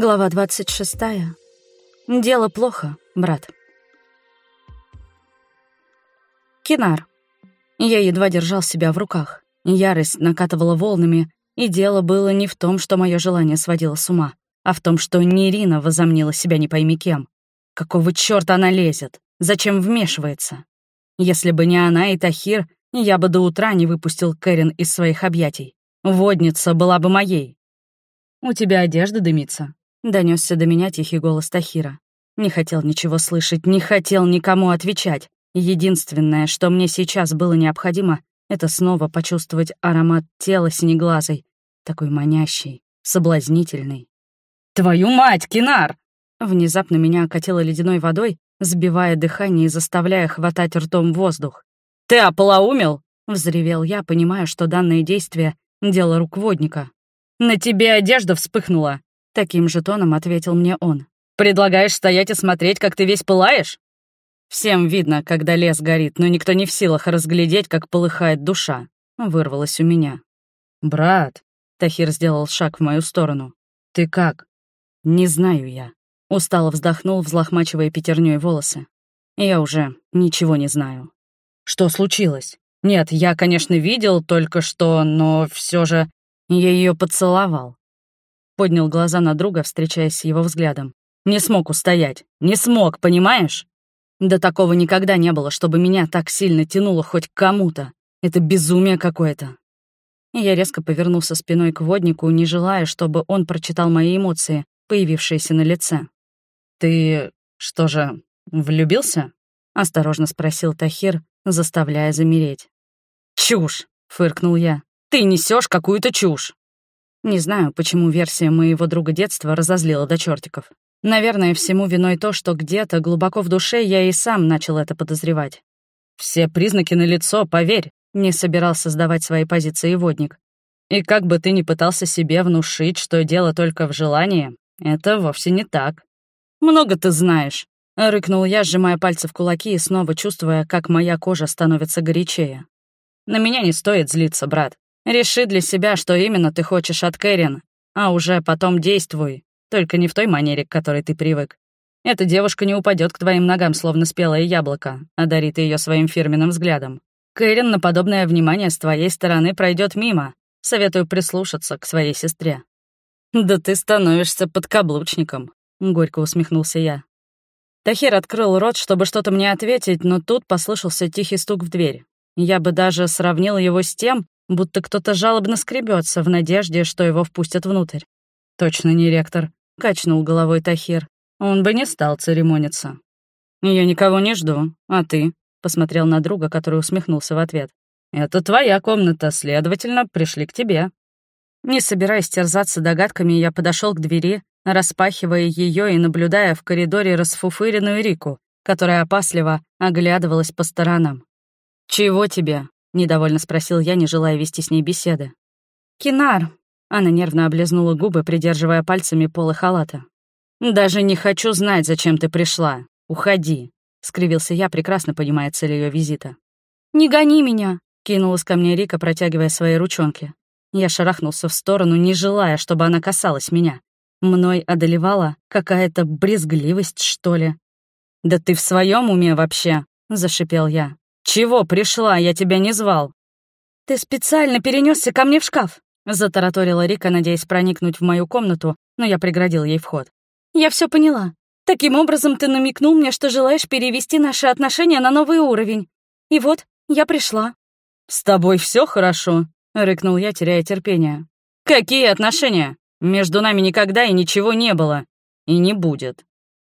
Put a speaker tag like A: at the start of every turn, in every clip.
A: Глава 26. Дело плохо, брат. Кинар. Я едва держал себя в руках. Ярость накатывала волнами, и дело было не в том, что мое желание сводило с ума, а в том, что Нерина возомнила себя не пойми кем. Какого чёрта она лезет? Зачем вмешивается? Если бы не она и Тахир, я бы до утра не выпустил Кэрин из своих объятий. Водница была бы моей. «У тебя одежда дымится», — донесся до меня тихий голос Тахира. Не хотел ничего слышать, не хотел никому отвечать. Единственное, что мне сейчас было необходимо, это снова почувствовать аромат тела синеглазой, такой манящий, соблазнительный. «Твою мать, Кинар!» Внезапно меня окатило ледяной водой, сбивая дыхание и заставляя хватать ртом воздух. «Ты ополоумел?» — взревел я, понимая, что данное действие — дело рук водника. «На тебе одежда вспыхнула!» — таким же тоном ответил мне он. «Предлагаешь стоять и смотреть, как ты весь пылаешь?» Всем видно, когда лес горит, но никто не в силах разглядеть, как полыхает душа. Вырвалось у меня. «Брат», — Тахир сделал шаг в мою сторону. «Ты как?» «Не знаю я». Устало вздохнул, взлохмачивая пятерней волосы. «Я уже ничего не знаю». «Что случилось?» «Нет, я, конечно, видел только что, но все же я ее поцеловал». Поднял глаза на друга, встречаясь с его взглядом. «Не смог устоять. Не смог, понимаешь?» Да такого никогда не было, чтобы меня так сильно тянуло хоть к кому-то. Это безумие какое-то. Я резко повернулся спиной к воднику, не желая, чтобы он прочитал мои эмоции, появившиеся на лице. «Ты что же, влюбился?» — осторожно спросил Тахир, заставляя замереть. «Чушь!» — фыркнул я. «Ты несешь какую-то чушь!» Не знаю, почему версия моего друга детства разозлила до чертиков. Наверное, всему виной то, что где-то глубоко в душе я и сам начал это подозревать. «Все признаки налицо, поверь», — не собирался сдавать свои позиции водник. «И как бы ты ни пытался себе внушить, что дело только в желании, это вовсе не так. Много ты знаешь», — рыкнул я, сжимая пальцы в кулаки и снова чувствуя, как моя кожа становится горячее. «На меня не стоит злиться, брат. Реши для себя, что именно ты хочешь от Кэрин, а уже потом действуй. Только не в той манере, к которой ты привык. Эта девушка не упадет к твоим ногам, словно спелое яблоко, одарит ее своим фирменным взглядом. Кэрин на подобное внимание с твоей стороны пройдет мимо. Советую прислушаться к своей сестре». «Да ты становишься подкаблучником», — горько усмехнулся я. Тахир открыл рот, чтобы что-то мне ответить, но тут послышался тихий стук в дверь. Я бы даже сравнил его с тем, будто кто-то жалобно скребется в надежде, что его впустят внутрь. Точно не ректор. — качнул головой Тахир. «Он бы не стал церемониться». «Я никого не жду, а ты?» — посмотрел на друга, который усмехнулся в ответ. «Это твоя комната, следовательно, пришли к тебе». Не собираясь терзаться догадками, я подошел к двери, распахивая ее и наблюдая в коридоре расфуфыренную Рику, которая опасливо оглядывалась по сторонам. «Чего тебе?» — недовольно спросил я, не желая вести с ней беседы. «Кинар», она нервно облизнула губы, придерживая пальцами полы халата. «Даже не хочу знать, зачем ты пришла. Уходи», — скривился я, прекрасно понимая цель ее визита. «Не гони меня», — кинулась ко мне Рика, протягивая свои ручонки. Я шарахнулся в сторону, не желая, чтобы она касалась меня. Мной одолевала какая-то брезгливость, что ли. «Да ты в своем уме вообще?» — зашипел я. «Чего пришла? Я тебя не звал». «Ты специально перенесся ко мне в шкаф», Затараторила Рика, надеясь проникнуть в мою комнату, но я преградил ей вход. «Я все поняла. Таким образом ты намекнул мне, что желаешь перевести наши отношения на новый уровень. И вот, я пришла». «С тобой все хорошо?» — рыкнул я, теряя терпение. «Какие отношения? Между нами никогда и ничего не было. И не будет».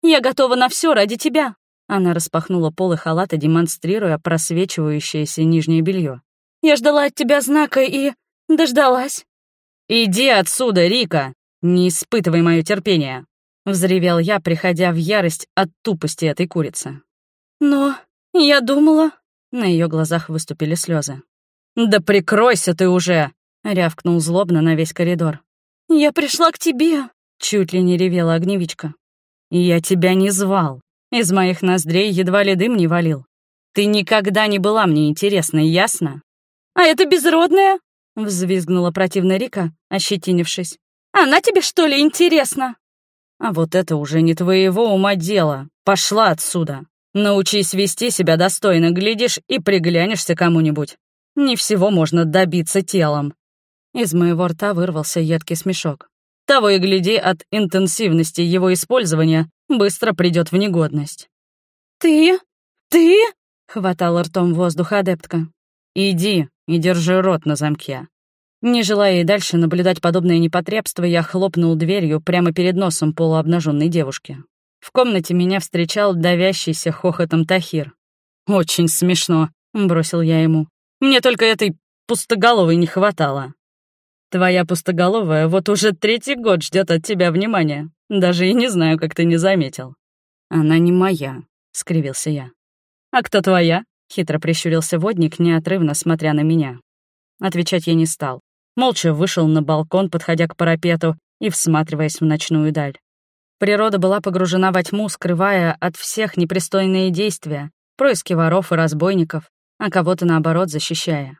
A: «Я готова на все ради тебя». Она распахнула полы халата, демонстрируя просвечивающееся нижнее белье. «Я ждала от тебя знака и...» Дождалась. «Иди отсюда, Рика! Не испытывай мое терпение!» — взревел я, приходя в ярость от тупости этой курицы. «Но я думала...» На ее глазах выступили слезы. «Да прикройся ты уже!» — рявкнул злобно на весь коридор. «Я пришла к тебе!» — чуть ли не ревела огневичка. «Я тебя не звал. Из моих ноздрей едва ли дым не валил. Ты никогда не была мне интересна, ясно?» «А это безродная?» — взвизгнула противно Рика, ощетинившись. «Она тебе, что ли, интересна?» А вот это уже не твоего ума дело. Пошла отсюда. Научись вести себя достойно, глядишь и приглянешься кому-нибудь. Не всего можно добиться телом. Из моего рта вырвался едкий смешок. Того и гляди, от интенсивности его использования быстро придет в негодность.
B: «Ты? Ты?»
A: — хватала ртом воздух адептка. «Иди и держи рот на замке». Не желая и дальше наблюдать подобное непотребство, я хлопнул дверью прямо перед носом полуобнаженной девушки. В комнате меня встречал давящийся хохотом Тахир. «Очень смешно», — бросил я ему. «Мне только этой пустоголовой не хватало». «Твоя пустоголовая вот уже третий год ждет от тебя внимания. Даже и не знаю, как ты не заметил». «Она не моя», — скривился я. «А кто твоя?» — хитро прищурился водник, неотрывно смотря на меня. Отвечать я не стал молча вышел на балкон, подходя к парапету и всматриваясь в ночную даль. Природа была погружена во тьму, скрывая от всех непристойные действия, происки воров и разбойников, а кого-то, наоборот, защищая.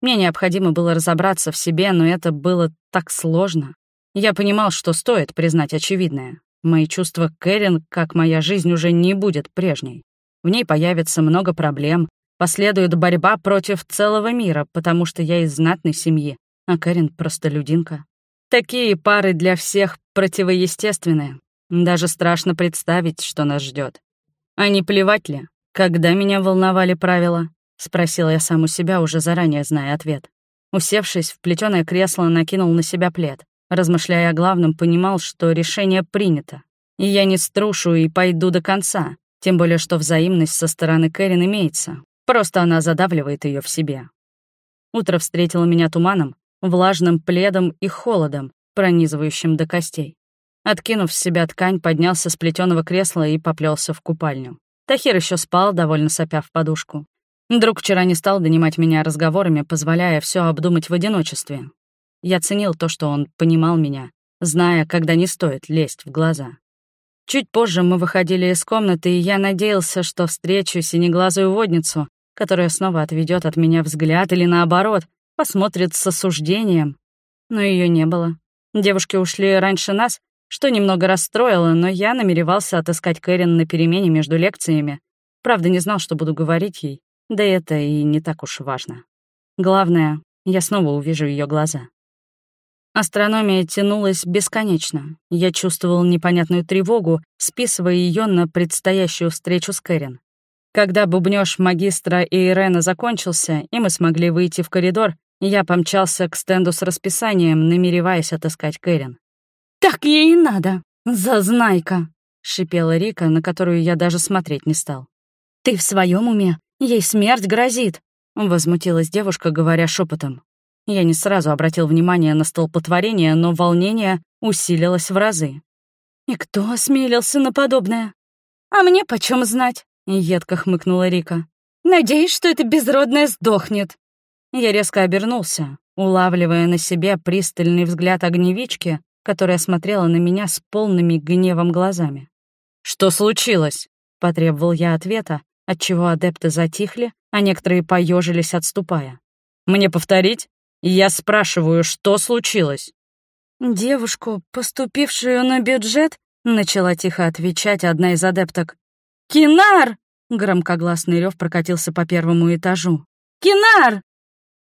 A: Мне необходимо было разобраться в себе, но это было так сложно. Я понимал, что стоит признать очевидное. Мои чувства к Кэрин, как моя жизнь, уже не будет прежней. В ней появится много проблем, последует борьба против целого мира, потому что я из знатной семьи, а Карин — простолюдинка. Такие пары для всех противоестественные. Даже страшно представить, что нас ждет. А не плевать ли, когда меня волновали правила? Спросила я сам у себя, уже заранее зная ответ. Усевшись в плетёное кресло, накинул на себя плед. Размышляя о главном, понимал, что решение принято. И я не струшу и пойду до конца. Тем более, что взаимность со стороны Кэрин имеется. Просто она задавливает ее в себе. Утро встретило меня туманом, влажным пледом и холодом, пронизывающим до костей. Откинув с себя ткань, поднялся с плетеного кресла и поплелся в купальню. Тахир еще спал, довольно сопя в подушку. Друг вчера не стал донимать меня разговорами, позволяя все обдумать в одиночестве. Я ценил то, что он понимал меня, зная, когда не стоит лезть в глаза. Чуть позже мы выходили из комнаты, и я надеялся, что встречу синеглазую водницу, которая снова отведет от меня взгляд или наоборот, посмотрит с осуждением. Но ее не было. Девушки ушли раньше нас, что немного расстроило, но я намеревался отыскать Кэрин на перемене между лекциями. Правда, не знал, что буду говорить ей, да это и не так уж важно. Главное, я снова увижу ее глаза. Астрономия тянулась бесконечно. Я чувствовал непонятную тревогу, списывая ее на предстоящую встречу с Кэрин. Когда бубнёж магистра и Ирена закончился, и мы смогли выйти в коридор, я помчался к стенду с расписанием, намереваясь отыскать Кэрин.
B: «Так ей и надо, зазнайка!»
A: — шипела Рика, на которую я даже смотреть не стал.
B: «Ты в своем уме? Ей смерть грозит!»
A: — возмутилась девушка, говоря шепотом. Я не сразу обратил внимание на столпотворение, но волнение усилилось в разы.
B: «И кто осмелился на подобное?» «А мне почем знать?» — едко хмыкнула Рика. «Надеюсь, что эта безродная сдохнет».
A: Я резко обернулся, улавливая на себе пристальный взгляд огневички, которая смотрела на меня с полными гневом глазами. «Что случилось?» — потребовал я ответа, отчего адепты затихли, а некоторые поежились, отступая. «Мне повторить? Я спрашиваю, что случилось?»
B: «Девушку, поступившую на бюджет?» — начала тихо отвечать одна из адепток. «Кинар!» — громкогласный рев прокатился по первому этажу. «Кинар!»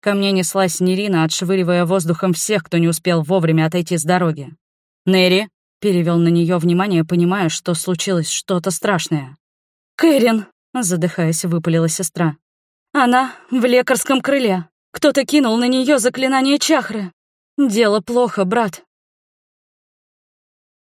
A: Ко мне неслась Нерина, отшвыривая воздухом всех, кто не успел вовремя отойти с дороги. «Нерри!» — перевел на нее внимание, понимая, что случилось что-то страшное.
B: «Кэрин!» — задыхаясь, выпалила сестра. «Она в лекарском крыле. Кто-то кинул на нее заклинание чахры. Дело плохо, брат.